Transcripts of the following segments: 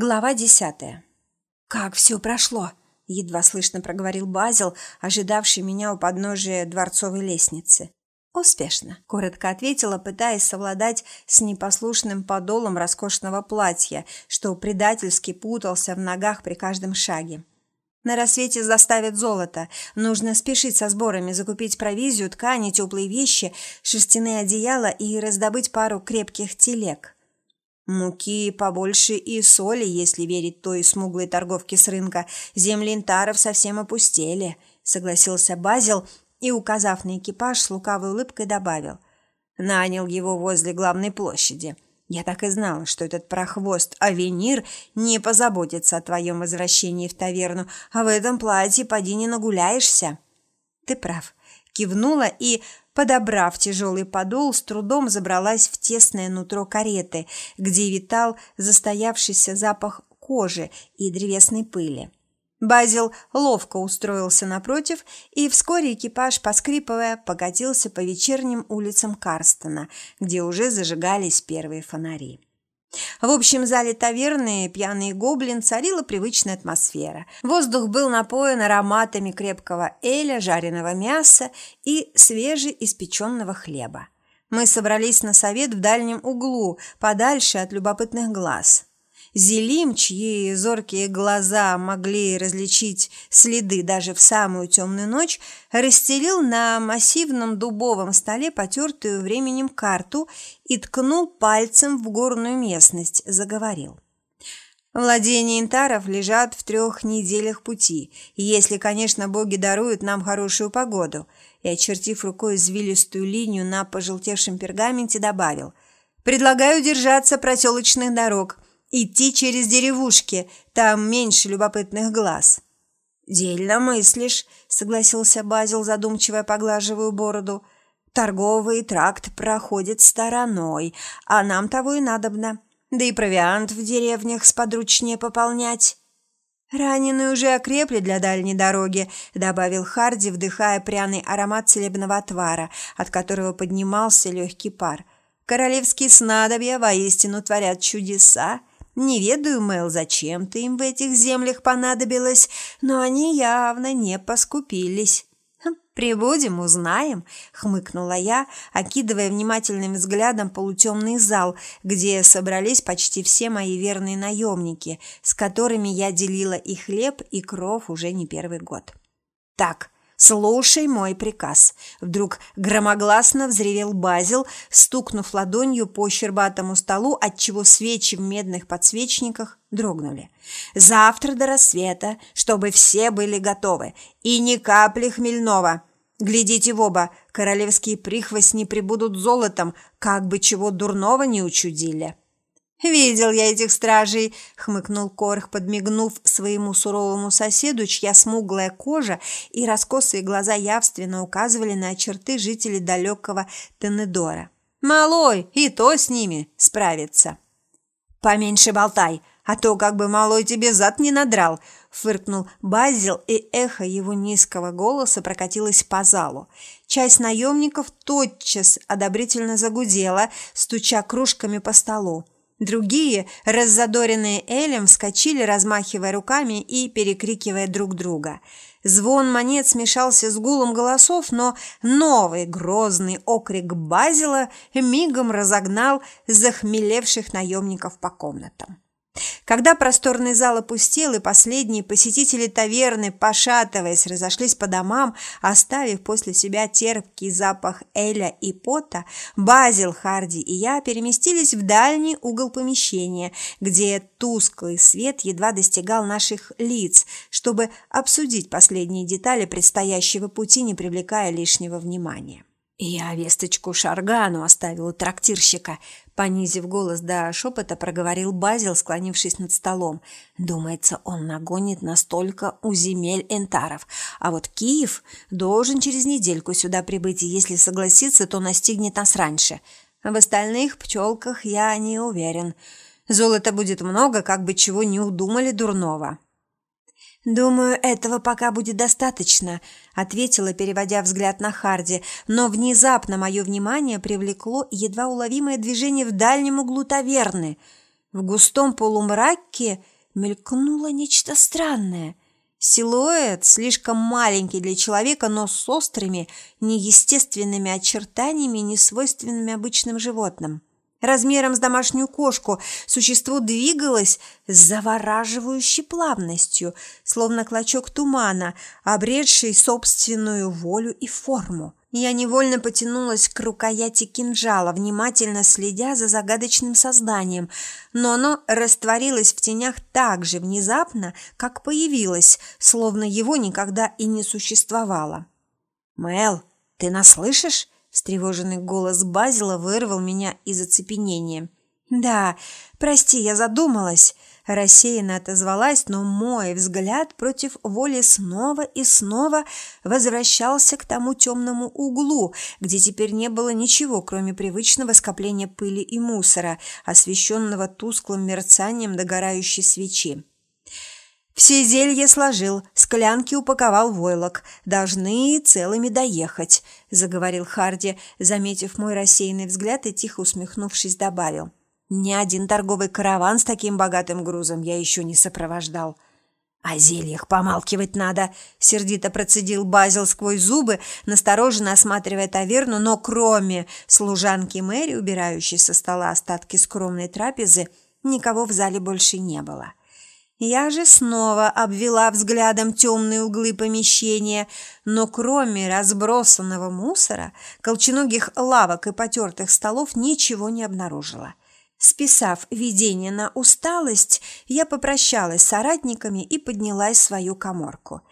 Глава десятая. «Как все прошло?» – едва слышно проговорил Базил, ожидавший меня у подножия дворцовой лестницы. «Успешно», – коротко ответила, пытаясь совладать с непослушным подолом роскошного платья, что предательски путался в ногах при каждом шаге. На рассвете заставят золото. Нужно спешить со сборами, закупить провизию, ткани, теплые вещи, шерстяные одеяла и раздобыть пару крепких телег. Муки побольше и соли, если верить той смуглой торговке с рынка. Земли интаров совсем опустели, согласился Базил и, указав на экипаж, с лукавой улыбкой добавил. Нанял его возле главной площади. Я так и знала, что этот прохвост Авенир не позаботится о твоем возвращении в таверну, а в этом платье поди не нагуляешься. Ты прав. Кивнула и, подобрав тяжелый подол, с трудом забралась в тесное нутро кареты, где витал застоявшийся запах кожи и древесной пыли. Базил ловко устроился напротив, и вскоре экипаж, поскрипывая, покатился по вечерним улицам Карстона, где уже зажигались первые фонари. В общем зале таверны «Пьяный гоблин» царила привычная атмосфера. Воздух был напоен ароматами крепкого эля, жареного мяса и свежеиспеченного хлеба. Мы собрались на совет в дальнем углу, подальше от любопытных глаз. Зелим, чьи зоркие глаза могли различить следы даже в самую темную ночь, расстелил на массивном дубовом столе потертую временем карту и ткнул пальцем в горную местность, заговорил. Владения интаров лежат в трех неделях пути, если, конечно, боги даруют нам хорошую погоду. И, очертив рукой извилистую линию на пожелтевшем пергаменте, добавил «Предлагаю держаться проселочных дорог» Идти через деревушки, там меньше любопытных глаз. Дельно мыслишь, согласился Базил, задумчиво поглаживая бороду. Торговый тракт проходит стороной, а нам того и надобно. Да и провиант в деревнях сподручнее пополнять. «Раненые уже окрепли для дальней дороги», – добавил Харди, вдыхая пряный аромат целебного отвара, от которого поднимался легкий пар. «Королевские снадобья воистину творят чудеса. Не ведаю, Мэл, зачем ты им в этих землях понадобилось, но они явно не поскупились. Хм, «Прибудем, узнаем», — хмыкнула я, окидывая внимательным взглядом полутемный зал, где собрались почти все мои верные наемники, с которыми я делила и хлеб, и кров уже не первый год. «Так, «Слушай мой приказ!» Вдруг громогласно взревел Базил, стукнув ладонью по щербатому столу, отчего свечи в медных подсвечниках дрогнули. «Завтра до рассвета, чтобы все были готовы, и ни капли хмельного!» Глядите в оба, королевские прихвостни прибудут золотом, как бы чего дурного не учудили. «Видел я этих стражей», — хмыкнул Корх, подмигнув своему суровому соседу, чья смуглая кожа и раскосые глаза явственно указывали на черты жителей далекого Тенедора. «Малой, и то с ними справится». «Поменьше болтай, а то как бы малой тебе зад не надрал», — фыркнул Базил, и эхо его низкого голоса прокатилось по залу. Часть наемников тотчас одобрительно загудела, стуча кружками по столу. Другие, раззадоренные Элем, вскочили, размахивая руками и перекрикивая друг друга. Звон монет смешался с гулом голосов, но новый грозный окрик Базила мигом разогнал захмелевших наемников по комнатам. Когда просторный зал опустел, и последние посетители таверны, пошатываясь, разошлись по домам, оставив после себя терпкий запах эля и пота, Базил, Харди и я переместились в дальний угол помещения, где тусклый свет едва достигал наших лиц, чтобы обсудить последние детали предстоящего пути, не привлекая лишнего внимания. «Я весточку Шаргану оставил у трактирщика», — понизив голос до шепота, проговорил Базил, склонившись над столом. «Думается, он нагонит настолько у земель энтаров. А вот Киев должен через недельку сюда прибыть, и если согласится, то настигнет нас раньше. В остальных пчелках я не уверен. Золота будет много, как бы чего не удумали дурного». «Думаю, этого пока будет достаточно», – ответила, переводя взгляд на Харди, но внезапно мое внимание привлекло едва уловимое движение в дальнем углу таверны. В густом полумраке мелькнуло нечто странное. Силуэт слишком маленький для человека, но с острыми, неестественными очертаниями, несвойственными обычным животным. Размером с домашнюю кошку существо двигалось с завораживающей плавностью, словно клочок тумана, обретший собственную волю и форму. Я невольно потянулась к рукояти кинжала, внимательно следя за загадочным созданием, но оно растворилось в тенях так же внезапно, как появилось, словно его никогда и не существовало. «Мэл, ты нас слышишь?» Встревоженный голос Базила вырвал меня из оцепенения. «Да, прости, я задумалась», – рассеянно отозвалась, но мой взгляд против воли снова и снова возвращался к тому темному углу, где теперь не было ничего, кроме привычного скопления пыли и мусора, освещенного тусклым мерцанием догорающей свечи. Все зелья сложил, склянки упаковал войлок. Должны целыми доехать, заговорил Харди, заметив мой рассеянный взгляд и тихо усмехнувшись добавил. Ни один торговый караван с таким богатым грузом я еще не сопровождал. «О зельях помалкивать надо», — сердито процедил Базил сквозь зубы, настороженно осматривая таверну, но кроме служанки Мэри, убирающей со стола остатки скромной трапезы, никого в зале больше не было. Я же снова обвела взглядом темные углы помещения, но кроме разбросанного мусора, колченогих лавок и потертых столов ничего не обнаружила. Списав видение на усталость, я попрощалась с соратниками и поднялась в свою коморку.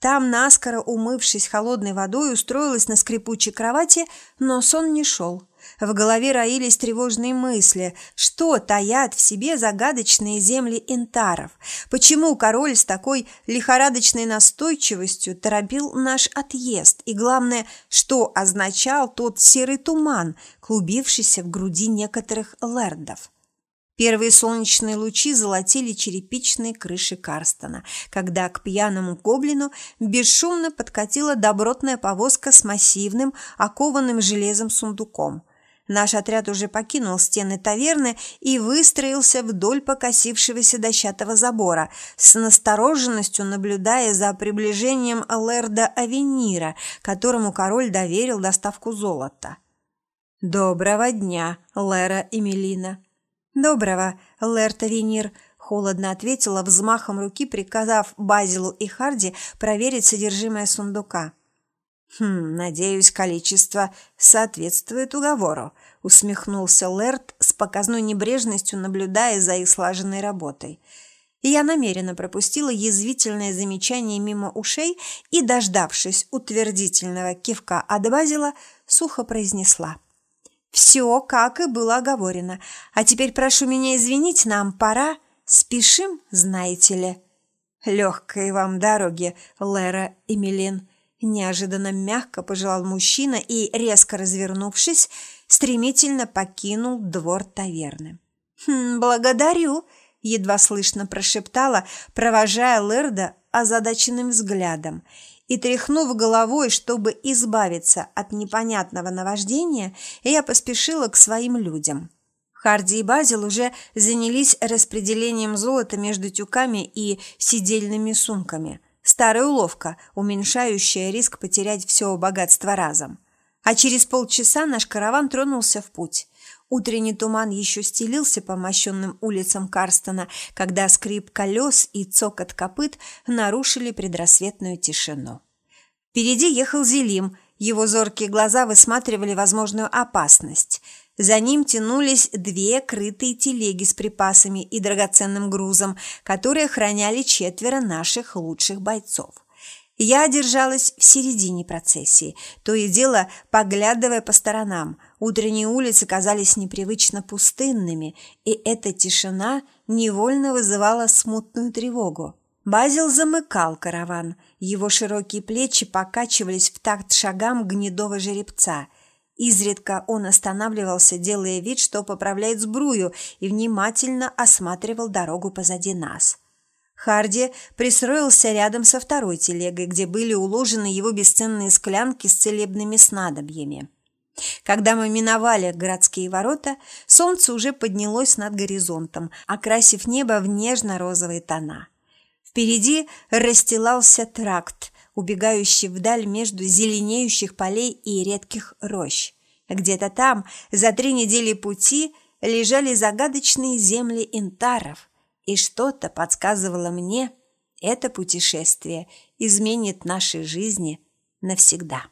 Там, наскоро умывшись холодной водой, устроилась на скрипучей кровати, но сон не шел. В голове роились тревожные мысли. Что таят в себе загадочные земли интаров? Почему король с такой лихорадочной настойчивостью торопил наш отъезд? И главное, что означал тот серый туман, клубившийся в груди некоторых лэрдов? Первые солнечные лучи золотили черепичные крыши Карстона, когда к пьяному гоблину бесшумно подкатила добротная повозка с массивным, окованным железом сундуком. Наш отряд уже покинул стены таверны и выстроился вдоль покосившегося дощатого забора, с настороженностью наблюдая за приближением Лерда Авенира, которому король доверил доставку золота. «Доброго дня, Лера Эмилина!» «Доброго, Лерт Авенир!» – холодно ответила взмахом руки, приказав Базилу и Харди проверить содержимое сундука. «Хм, надеюсь, количество соответствует уговору», – усмехнулся Лерт с показной небрежностью, наблюдая за их слаженной работой. Я намеренно пропустила язвительное замечание мимо ушей и, дождавшись утвердительного кивка от Базила, сухо произнесла. «Все, как и было оговорено. А теперь прошу меня извинить, нам пора. Спешим, знаете ли». «Легкой вам дороги, Лера Эмилин», Неожиданно мягко пожелал мужчина и, резко развернувшись, стремительно покинул двор таверны. «Хм, «Благодарю!» – едва слышно прошептала, провожая Лерда озадаченным взглядом. И, тряхнув головой, чтобы избавиться от непонятного наваждения, я поспешила к своим людям. Харди и Базил уже занялись распределением золота между тюками и сидельными сумками – Старая уловка, уменьшающая риск потерять все богатство разом. А через полчаса наш караван тронулся в путь. Утренний туман еще стелился по мощенным улицам Карстона, когда скрип колес и цокот копыт нарушили предрассветную тишину. Впереди ехал Зелим, его зоркие глаза высматривали возможную опасность – за ним тянулись две крытые телеги с припасами и драгоценным грузом, которые охраняли четверо наших лучших бойцов. Я держалась в середине процессии, то и дело поглядывая по сторонам. Утренние улицы казались непривычно пустынными, и эта тишина невольно вызывала смутную тревогу. Базил замыкал караван, его широкие плечи покачивались в такт шагам гнедого жеребца – Изредка он останавливался, делая вид, что поправляет сбрую, и внимательно осматривал дорогу позади нас. Харди пристроился рядом со второй телегой, где были уложены его бесценные склянки с целебными снадобьями. Когда мы миновали городские ворота, солнце уже поднялось над горизонтом, окрасив небо в нежно-розовые тона. Впереди расстилался тракт, убегающий вдаль между зеленеющих полей и редких рощ. Где-то там, за три недели пути, лежали загадочные земли интаров, и что-то подсказывало мне, это путешествие изменит наши жизни навсегда.